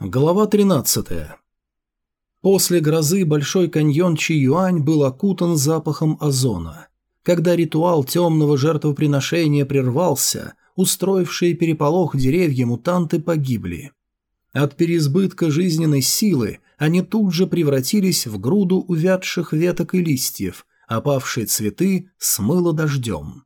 Глава 13. После грозы Большой каньон Чи-Юань был окутан запахом озона. Когда ритуал темного жертвоприношения прервался, устроившие переполох деревья мутанты погибли. От переизбытка жизненной силы они тут же превратились в груду увядших веток и листьев, опавшие цветы смыло дождем.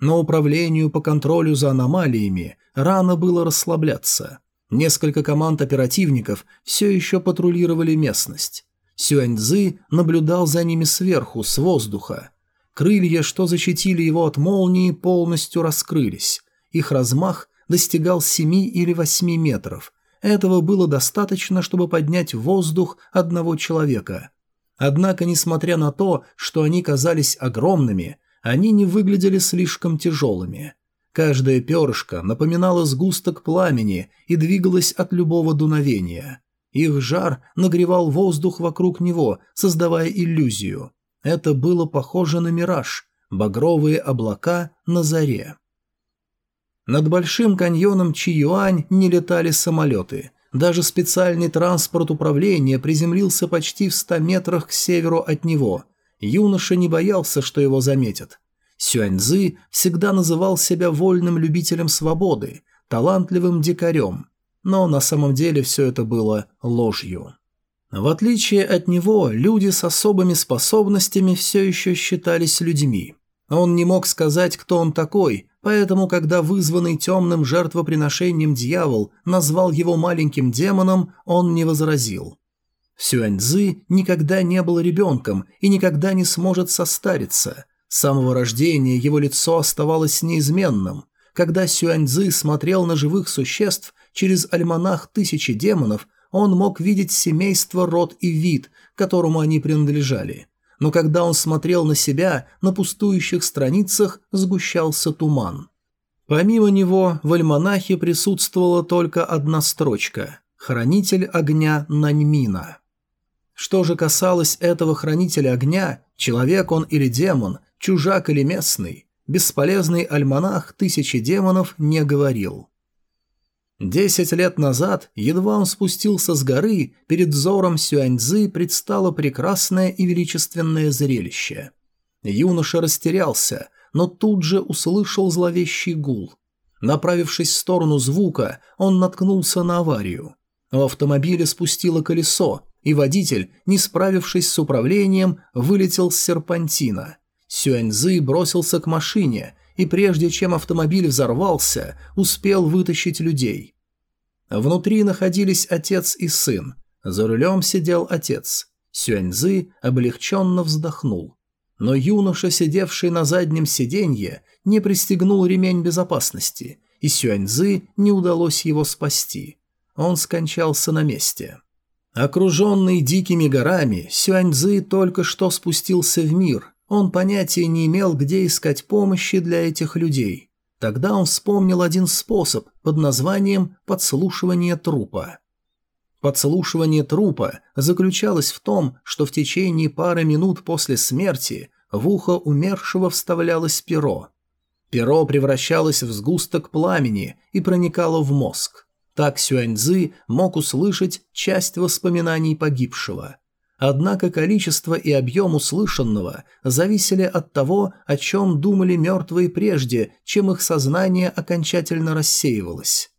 Но управлению по контролю за аномалиями рано было расслабляться – Несколько команд оперативников все еще патрулировали местность. Сюаньзы наблюдал за ними сверху, с воздуха. Крылья, что защитили его от молнии, полностью раскрылись. Их размах достигал 7 или 8 метров. Этого было достаточно, чтобы поднять в воздух одного человека. Однако, несмотря на то, что они казались огромными, они не выглядели слишком тяжелыми. Каждое перышко напоминало сгусток пламени и двигалось от любого дуновения. Их жар нагревал воздух вокруг него, создавая иллюзию. Это было похоже на мираж, багровые облака на заре. Над Большим каньоном Чиюань не летали самолеты. Даже специальный транспорт управления приземлился почти в ста метрах к северу от него. Юноша не боялся, что его заметят. Сюаньзы всегда называл себя вольным любителем свободы, талантливым дикарем, но на самом деле все это было ложью. В отличие от него, люди с особыми способностями все еще считались людьми. Он не мог сказать, кто он такой, поэтому, когда вызванный темным жертвоприношением дьявол назвал его маленьким демоном, он не возразил. Сюаньзы никогда не был ребенком и никогда не сможет состариться – с самого рождения его лицо оставалось неизменным. Когда Сюаньзы смотрел на живых существ через альманах тысячи демонов, он мог видеть семейство, род и вид, которому они принадлежали. Но когда он смотрел на себя, на пустующих страницах сгущался туман. Помимо него в альманахе присутствовала только одна строчка «Хранитель огня Наньмина». Что же касалось этого хранителя огня, человек он или демон, чужак или местный, бесполезный альманах тысячи демонов не говорил. Десять лет назад, едва он спустился с горы, перед взором Сюаньзы предстало прекрасное и величественное зрелище. Юноша растерялся, но тут же услышал зловещий гул. Направившись в сторону звука, он наткнулся на аварию. В автомобиле спустило колесо, и водитель, не справившись с управлением, вылетел с серпантина – Сюаньзы бросился к машине и прежде чем автомобиль взорвался, успел вытащить людей. Внутри находились отец и сын. За рулем сидел отец. Сюаньзы облегченно вздохнул. Но юноша, сидевший на заднем сиденье, не пристегнул ремень безопасности, и Сюаньзы не удалось его спасти. Он скончался на месте. Окруженный дикими горами, Сюаньзы только что спустился в мир он понятия не имел, где искать помощи для этих людей. Тогда он вспомнил один способ под названием «подслушивание трупа». Подслушивание трупа заключалось в том, что в течение пары минут после смерти в ухо умершего вставлялось перо. Перо превращалось в сгусток пламени и проникало в мозг. Так Сюаньзы мог услышать часть воспоминаний погибшего – Однако количество и объем услышанного зависели от того, о чем думали мертвые прежде, чем их сознание окончательно рассеивалось.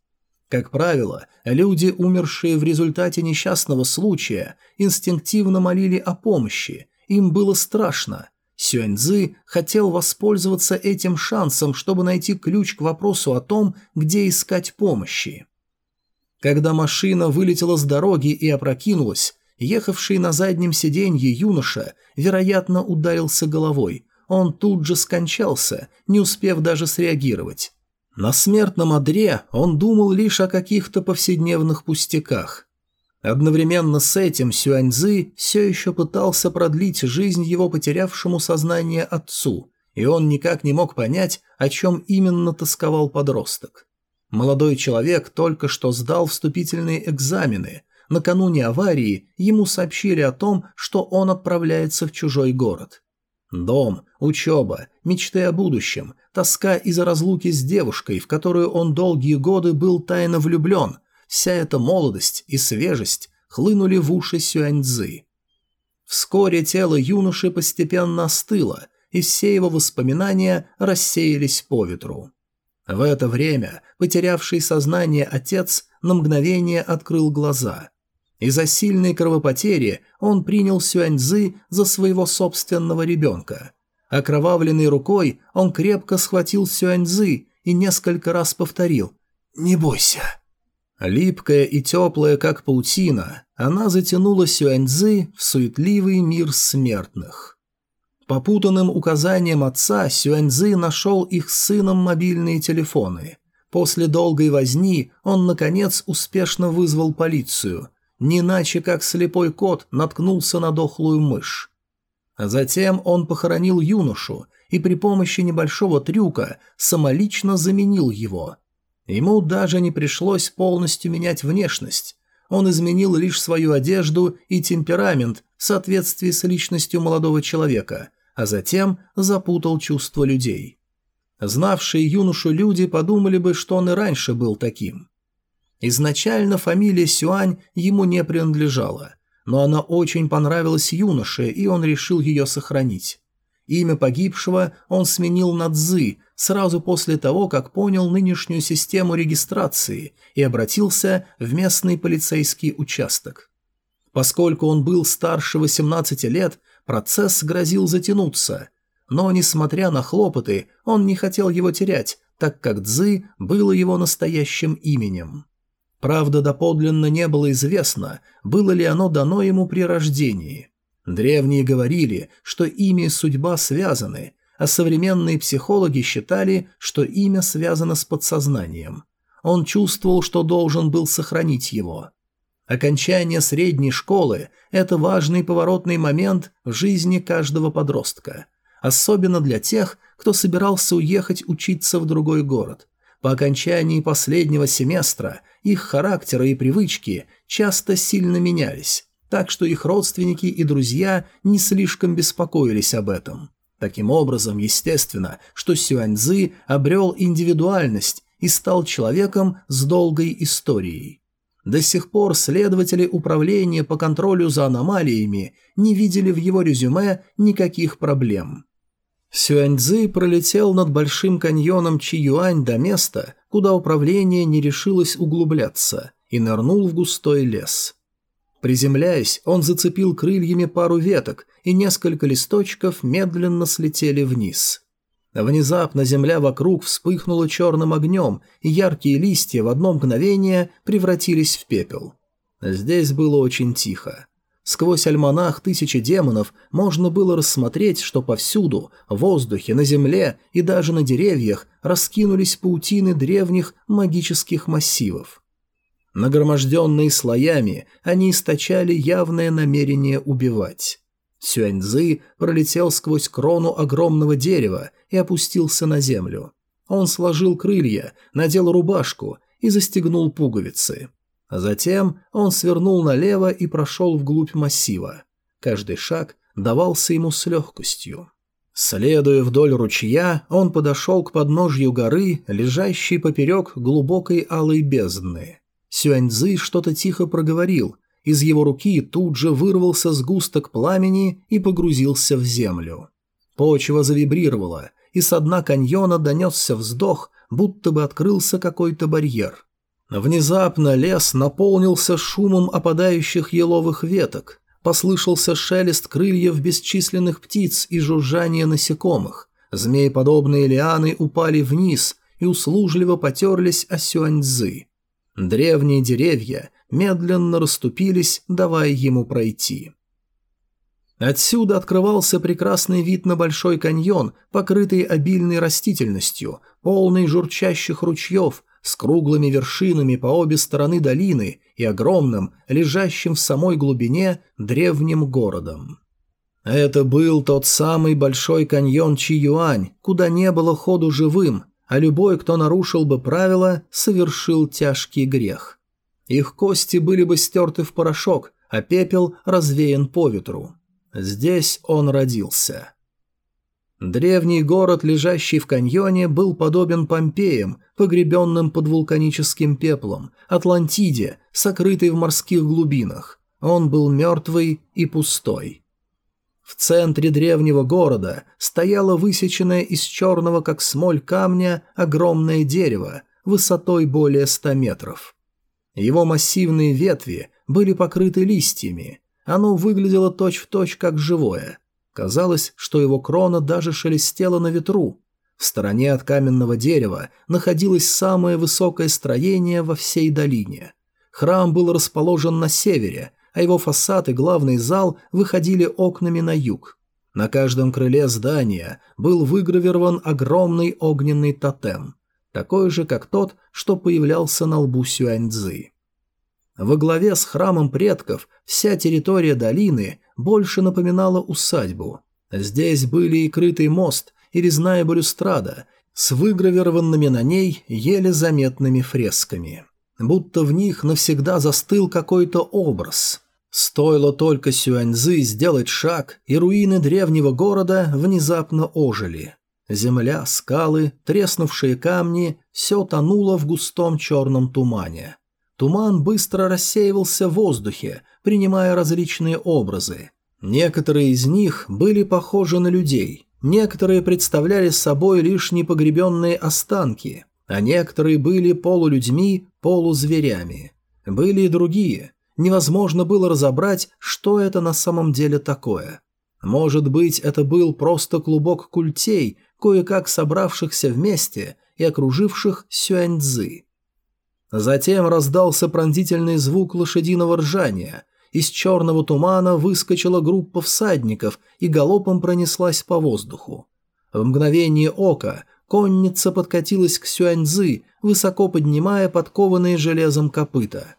Как правило, люди, умершие в результате несчастного случая, инстинктивно молили о помощи, им было страшно. Сюаньзы хотел воспользоваться этим шансом, чтобы найти ключ к вопросу о том, где искать помощи. Когда машина вылетела с дороги и опрокинулась, Ехавший на заднем сиденье юноша, вероятно, ударился головой. Он тут же скончался, не успев даже среагировать. На смертном одре он думал лишь о каких-то повседневных пустяках. Одновременно с этим Сюаньзы все еще пытался продлить жизнь его потерявшему сознание отцу, и он никак не мог понять, о чем именно тосковал подросток. Молодой человек только что сдал вступительные экзамены – накануне аварии ему сообщили о том, что он отправляется в чужой город. Дом, учеба, мечты о будущем, тоска из-за разлуки с девушкой, в которую он долгие годы был тайно влюблен – вся эта молодость и свежесть хлынули в уши Сюаньцзы. Вскоре тело юноши постепенно остыло, и все его воспоминания рассеялись по ветру. В это время потерявший сознание отец на мгновение открыл глаза. Из-за сильной кровопотери он принял Сюаньзы за своего собственного ребенка. Окровавленной рукой он крепко схватил Сюаньзы и несколько раз повторил «Не бойся». Липкая и теплая, как паутина, она затянула Сюаньзы в суетливый мир смертных. По путанным указаниям отца Сюаньзы нашел их с сыном мобильные телефоны. После долгой возни он, наконец, успешно вызвал полицию. Не иначе, как слепой кот наткнулся на дохлую мышь. Затем он похоронил юношу и при помощи небольшого трюка самолично заменил его. Ему даже не пришлось полностью менять внешность. Он изменил лишь свою одежду и темперамент в соответствии с личностью молодого человека, а затем запутал чувства людей. Знавшие юношу люди подумали бы, что он и раньше был таким. Изначально фамилия Сюань ему не принадлежала, но она очень понравилась юноше, и он решил ее сохранить. Имя погибшего он сменил на Цзы сразу после того, как понял нынешнюю систему регистрации и обратился в местный полицейский участок. Поскольку он был старше 18 лет, процесс грозил затянуться. Но, несмотря на хлопоты, он не хотел его терять, так как Цзы было его настоящим именем. Правда, доподлинно не было известно, было ли оно дано ему при рождении. Древние говорили, что имя и судьба связаны, а современные психологи считали, что имя связано с подсознанием. Он чувствовал, что должен был сохранить его. Окончание средней школы – это важный поворотный момент в жизни каждого подростка. Особенно для тех, кто собирался уехать учиться в другой город. По окончании последнего семестра их характеры и привычки часто сильно менялись, так что их родственники и друзья не слишком беспокоились об этом. Таким образом, естественно, что Сюаньзы обрел индивидуальность и стал человеком с долгой историей. До сих пор следователи управления по контролю за аномалиями не видели в его резюме никаких проблем. Сюаньцзы пролетел над Большим каньоном Чиюань до места, куда управление не решилось углубляться, и нырнул в густой лес. Приземляясь, он зацепил крыльями пару веток, и несколько листочков медленно слетели вниз. Внезапно земля вокруг вспыхнула черным огнем, и яркие листья в одно мгновение превратились в пепел. Здесь было очень тихо. Сквозь альманах «Тысячи демонов» можно было рассмотреть, что повсюду, в воздухе, на земле и даже на деревьях раскинулись паутины древних магических массивов. Нагроможденные слоями, они источали явное намерение убивать. Сюаньзы пролетел сквозь крону огромного дерева и опустился на землю. Он сложил крылья, надел рубашку и застегнул пуговицы. Затем он свернул налево и прошел вглубь массива. Каждый шаг давался ему с легкостью. Следуя вдоль ручья, он подошел к подножью горы, лежащей поперек глубокой алой бездны. Сюаньзы что-то тихо проговорил. Из его руки тут же вырвался сгусток пламени и погрузился в землю. Почва завибрировала, и с дна каньона донесся вздох, будто бы открылся какой-то барьер. Внезапно лес наполнился шумом опадающих еловых веток. Послышался шелест крыльев бесчисленных птиц и жужжание насекомых. Змееподобные лианы упали вниз и услужливо потерлись о сюаньзы. Древние деревья медленно расступились, давая ему пройти. Отсюда открывался прекрасный вид на большой каньон, покрытый обильной растительностью, полный журчащих ручьев, с круглыми вершинами по обе стороны долины и огромным, лежащим в самой глубине, древним городом. Это был тот самый большой каньон Чиюань, куда не было ходу живым, а любой, кто нарушил бы правила, совершил тяжкий грех. Их кости были бы стерты в порошок, а пепел развеян по ветру. Здесь он родился. Древний город, лежащий в каньоне, был подобен Помпеям, погребенным под вулканическим пеплом, Атлантиде, сокрытой в морских глубинах. Он был мертвый и пустой. В центре древнего города стояло высеченное из черного, как смоль камня, огромное дерево, высотой более ста метров. Его массивные ветви были покрыты листьями. Оно выглядело точь-в-точь, точь, как живое. Казалось, что его крона даже шелестела на ветру. В стороне от каменного дерева находилось самое высокое строение во всей долине. Храм был расположен на севере, а его фасад и главный зал выходили окнами на юг. На каждом крыле здания был выгравирован огромный огненный тотем, такой же, как тот, что появлялся на лбу Сюаньцзы. Во главе с храмом предков вся территория долины больше напоминала усадьбу. Здесь были и крытый мост, и резная балюстрада с выгравированными на ней еле заметными фресками. Будто в них навсегда застыл какой-то образ. Стоило только Сюаньзы сделать шаг, и руины древнего города внезапно ожили. Земля, скалы, треснувшие камни – все тонуло в густом черном тумане. Туман быстро рассеивался в воздухе, принимая различные образы. Некоторые из них были похожи на людей, некоторые представляли собой лишь непогребенные останки, а некоторые были полулюдьми, полузверями. Были и другие, невозможно было разобрать, что это на самом деле такое. Может быть, это был просто клубок культей, кое-как собравшихся вместе и окруживших Сюаньцзы. Затем раздался пронзительный звук лошадиного ржания. Из черного тумана выскочила группа всадников и галопом пронеслась по воздуху. В мгновение ока конница подкатилась к Сюаньцзы, высоко поднимая подкованные железом копыта.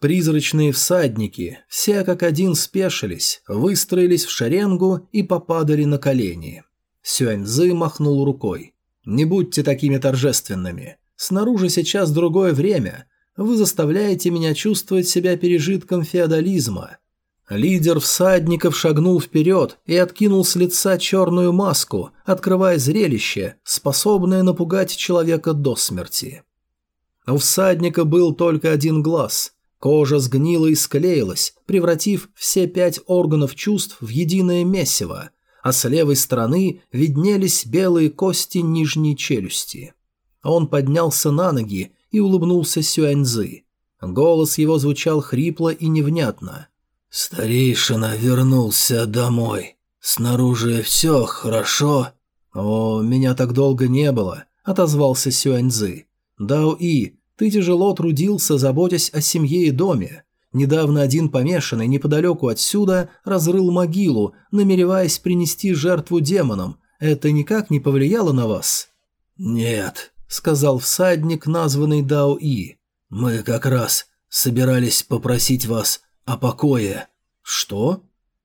Призрачные всадники, все как один спешились, выстроились в шеренгу и попадали на колени. Сюаньзы махнул рукой. «Не будьте такими торжественными. Снаружи сейчас другое время. Вы заставляете меня чувствовать себя пережитком феодализма». Лидер всадников шагнул вперед и откинул с лица черную маску, открывая зрелище, способное напугать человека до смерти. У всадника был только один глаз, Кожа сгнила и склеилась, превратив все пять органов чувств в единое месиво, а с левой стороны виднелись белые кости нижней челюсти. Он поднялся на ноги и улыбнулся Сюаньзы. Голос его звучал хрипло и невнятно. «Старейшина вернулся домой. Снаружи все хорошо?» «О, меня так долго не было», — отозвался Сюаньзы. «Дао-И, ты тяжело трудился, заботясь о семье и доме. Недавно один помешанный неподалеку отсюда разрыл могилу, намереваясь принести жертву демонам. Это никак не повлияло на вас?» «Нет», — сказал всадник, названный Дао-И. «Мы как раз собирались попросить вас о покое». «Что?»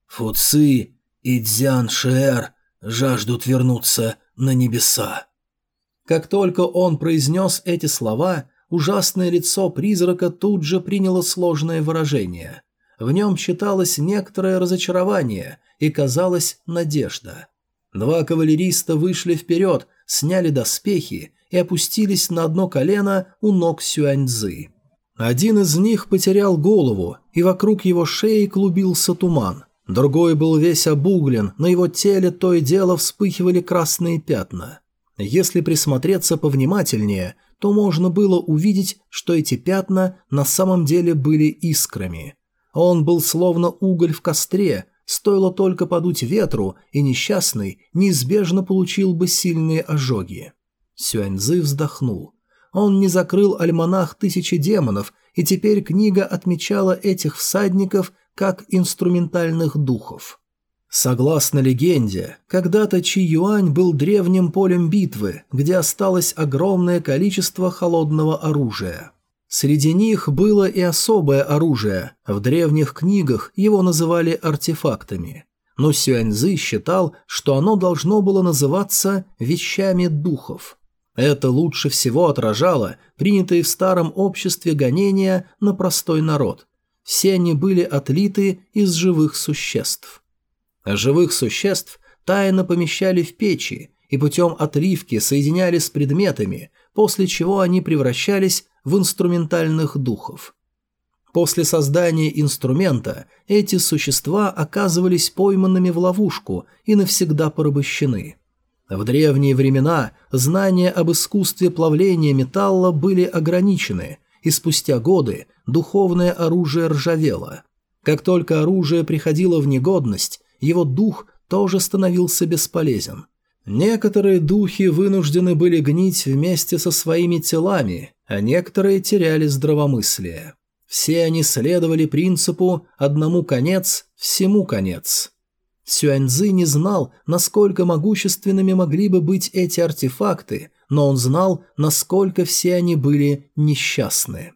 «Фуци и Дзян Шиэр жаждут вернуться на небеса». Как только он произнес эти слова, ужасное лицо призрака тут же приняло сложное выражение. В нем читалось некоторое разочарование и, казалось, надежда. Два кавалериста вышли вперед, сняли доспехи и опустились на одно колено у ног Сюаньцзы. Один из них потерял голову, и вокруг его шеи клубился туман. Другой был весь обуглен, на его теле то и дело вспыхивали красные пятна. Если присмотреться повнимательнее, то можно было увидеть, что эти пятна на самом деле были искрами. Он был словно уголь в костре, стоило только подуть ветру, и несчастный неизбежно получил бы сильные ожоги. Сюаньзы вздохнул. Он не закрыл альманах «Тысячи демонов», и теперь книга отмечала этих всадников как инструментальных духов. Согласно легенде, когда-то Чи Юань был древним полем битвы, где осталось огромное количество холодного оружия. Среди них было и особое оружие, в древних книгах его называли артефактами. Но Сюаньзы считал, что оно должно было называться «вещами духов». Это лучше всего отражало принятые в старом обществе гонения на простой народ. Все они были отлиты из живых существ. Живых существ тайно помещали в печи и путем отливки соединяли с предметами, после чего они превращались в инструментальных духов. После создания инструмента эти существа оказывались пойманными в ловушку и навсегда порабощены. В древние времена знания об искусстве плавления металла были ограничены, и спустя годы духовное оружие ржавело. Как только оружие приходило в негодность, его дух тоже становился бесполезен. Некоторые духи вынуждены были гнить вместе со своими телами, а некоторые теряли здравомыслие. Все они следовали принципу «одному конец, всему конец». Сюаньзы не знал, насколько могущественными могли бы быть эти артефакты, но он знал, насколько все они были несчастны.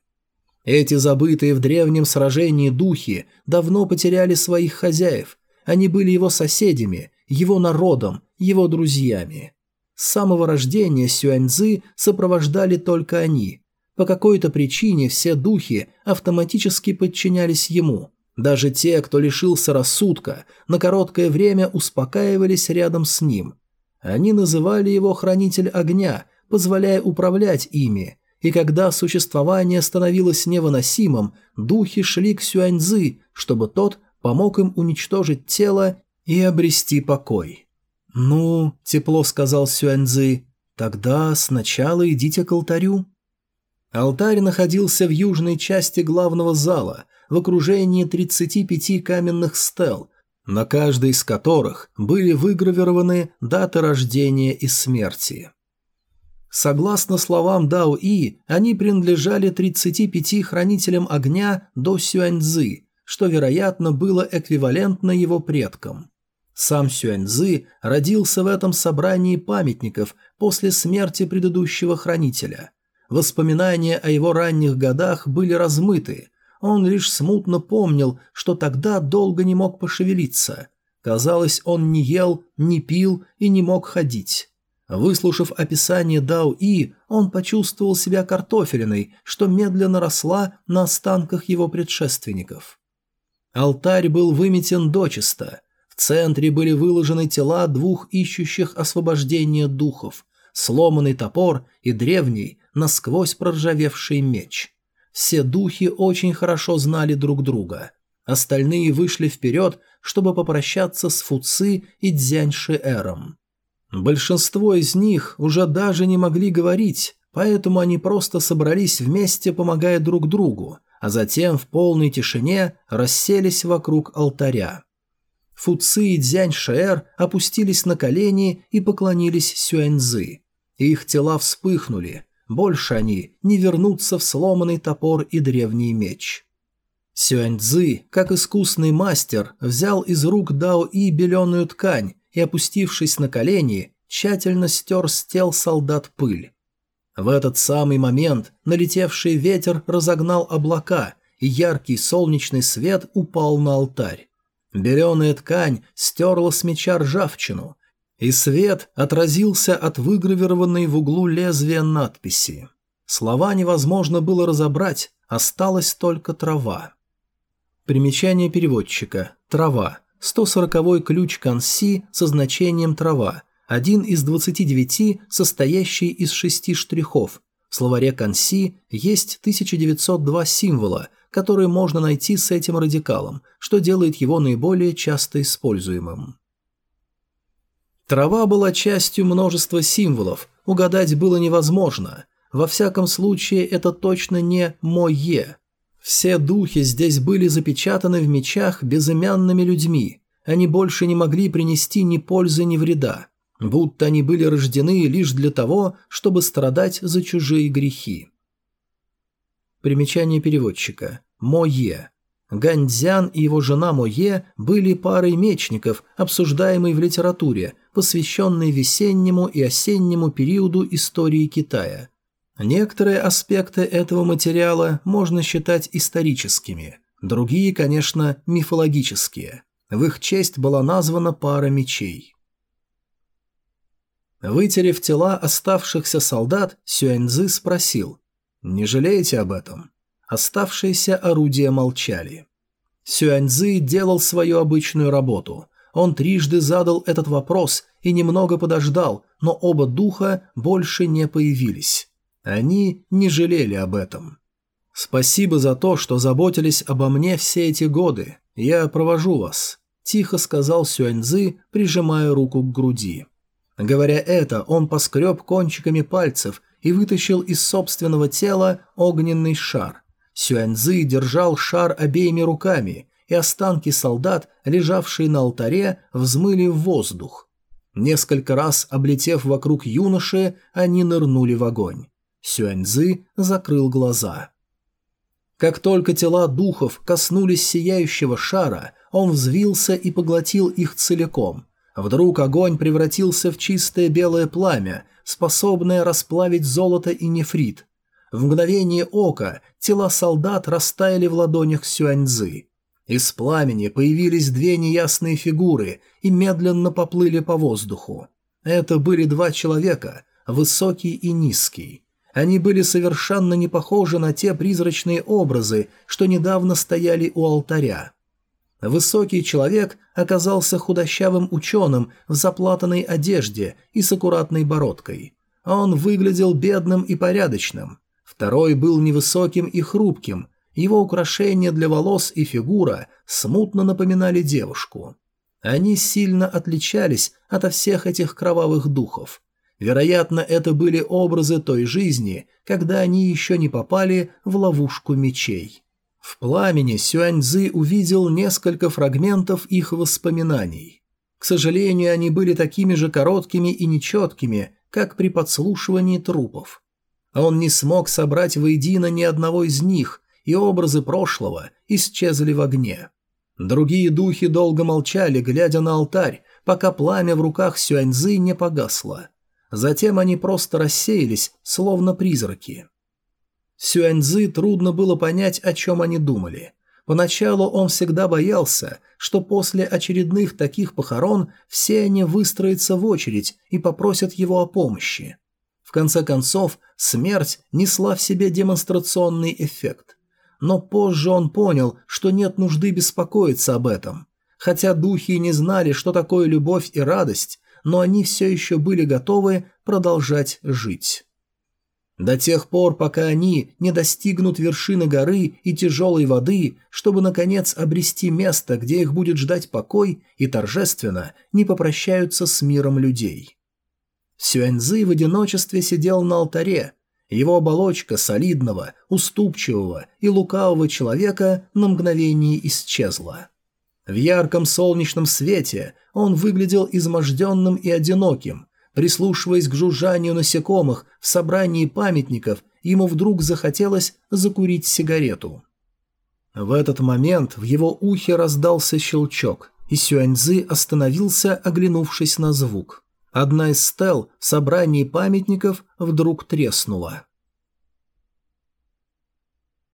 Эти забытые в древнем сражении духи давно потеряли своих хозяев. Они были его соседями, его народом, его друзьями. С самого рождения Сюаньзы сопровождали только они, по какой-то причине все духи автоматически подчинялись ему. Даже те, кто лишился рассудка, на короткое время успокаивались рядом с ним. Они называли его «хранитель огня», позволяя управлять ими, и когда существование становилось невыносимым, духи шли к Сюаньзы, чтобы тот помог им уничтожить тело и обрести покой. «Ну», — тепло сказал Сюаньзы, — «тогда сначала идите к алтарю». Алтарь находился в южной части главного зала, в окружении 35 каменных стел, на каждой из которых были выгравированы даты рождения и смерти. Согласно словам Дао И, они принадлежали 35 хранителям огня до Сюаньзы, что, вероятно, было эквивалентно его предкам. Сам Сюаньзы родился в этом собрании памятников после смерти предыдущего хранителя – Воспоминания о его ранних годах были размыты. Он лишь смутно помнил, что тогда долго не мог пошевелиться. Казалось, он не ел, не пил и не мог ходить. Выслушав описание Дао-И, он почувствовал себя картофелиной, что медленно росла на останках его предшественников. Алтарь был выметен дочисто. В центре были выложены тела двух ищущих освобождения духов, сломанный топор и древний, насквозь проржавевший меч. Все духи очень хорошо знали друг друга. Остальные вышли вперед, чтобы попрощаться с Фуци и Дзяньши-Эром. Большинство из них уже даже не могли говорить, поэтому они просто собрались вместе, помогая друг другу, а затем в полной тишине расселись вокруг алтаря. Фуци и Дзянь-Шэр опустились на колени и поклонились Сюэньзы. Их тела вспыхнули, больше они не вернутся в сломанный топор и древний меч. Сюаньцзы, как искусный мастер, взял из рук Дао И беленую ткань и, опустившись на колени, тщательно стер с тел солдат пыль. В этот самый момент налетевший ветер разогнал облака, и яркий солнечный свет упал на алтарь. Беленая ткань стерла с меча ржавчину, и свет отразился от выгравированной в углу лезвия надписи. Слова невозможно было разобрать, осталась только трава. Примечание переводчика. Трава. 140-й ключ конси со значением трава. Один из 29, состоящий из шести штрихов. В словаре конси есть 1902 символа, которые можно найти с этим радикалом, что делает его наиболее часто используемым. Трава была частью множества символов, угадать было невозможно. Во всяком случае, это точно не «мое». Все духи здесь были запечатаны в мечах безымянными людьми. Они больше не могли принести ни пользы, ни вреда. Будто они были рождены лишь для того, чтобы страдать за чужие грехи. Примечание переводчика. «Мое». Ганьцзян и его жена Мое были парой мечников, обсуждаемой в литературе, посвященной весеннему и осеннему периоду истории Китая. Некоторые аспекты этого материала можно считать историческими, другие, конечно, мифологические. В их честь была названа пара мечей. Вытерев тела оставшихся солдат, Сюэньзы спросил, «Не жалеете об этом?» Оставшиеся орудия молчали. Сюаньзы делал свою обычную работу. Он трижды задал этот вопрос и немного подождал, но оба духа больше не появились. Они не жалели об этом. «Спасибо за то, что заботились обо мне все эти годы. Я провожу вас», – тихо сказал Сюаньзы, прижимая руку к груди. Говоря это, он поскреб кончиками пальцев и вытащил из собственного тела огненный шар. Сюаньзы держал шар обеими руками, и останки солдат, лежавшие на алтаре, взмыли в воздух. Несколько раз облетев вокруг юноши, они нырнули в огонь. Сюаньзы закрыл глаза. Как только тела духов коснулись сияющего шара, он взвился и поглотил их целиком. Вдруг огонь превратился в чистое белое пламя, способное расплавить золото и нефрит. В мгновение ока тела солдат растаяли в ладонях Сюаньзы. Из пламени появились две неясные фигуры и медленно поплыли по воздуху. Это были два человека, высокий и низкий. Они были совершенно не похожи на те призрачные образы, что недавно стояли у алтаря. Высокий человек оказался худощавым ученым в заплатанной одежде и с аккуратной бородкой. Он выглядел бедным и порядочным. Второй был невысоким и хрупким. Его украшения для волос и фигура смутно напоминали девушку. Они сильно отличались от всех этих кровавых духов. Вероятно, это были образы той жизни, когда они еще не попали в ловушку мечей. В пламени Сюаньзы увидел несколько фрагментов их воспоминаний. К сожалению, они были такими же короткими и нечеткими, как при подслушивании трупов. Он не смог собрать воедино ни одного из них, и образы прошлого исчезли в огне. Другие духи долго молчали, глядя на алтарь, пока пламя в руках Сюаньзы не погасло. Затем они просто рассеялись, словно призраки. Сюаньзы трудно было понять, о чем они думали. Поначалу он всегда боялся, что после очередных таких похорон все они выстроятся в очередь и попросят его о помощи. В конце концов, смерть несла в себе демонстрационный эффект. Но позже он понял, что нет нужды беспокоиться об этом. Хотя духи не знали, что такое любовь и радость, но они все еще были готовы продолжать жить. До тех пор, пока они не достигнут вершины горы и тяжелой воды, чтобы, наконец, обрести место, где их будет ждать покой и торжественно не попрощаются с миром людей. Сюэньзы в одиночестве сидел на алтаре. Его оболочка солидного, уступчивого и лукавого человека на мгновение исчезла. В ярком солнечном свете он выглядел изможденным и одиноким. Прислушиваясь к жужжанию насекомых в собрании памятников, ему вдруг захотелось закурить сигарету. В этот момент в его ухе раздался щелчок, и Сюаньзы остановился, оглянувшись на звук. Одна из стел в собрании памятников вдруг треснула.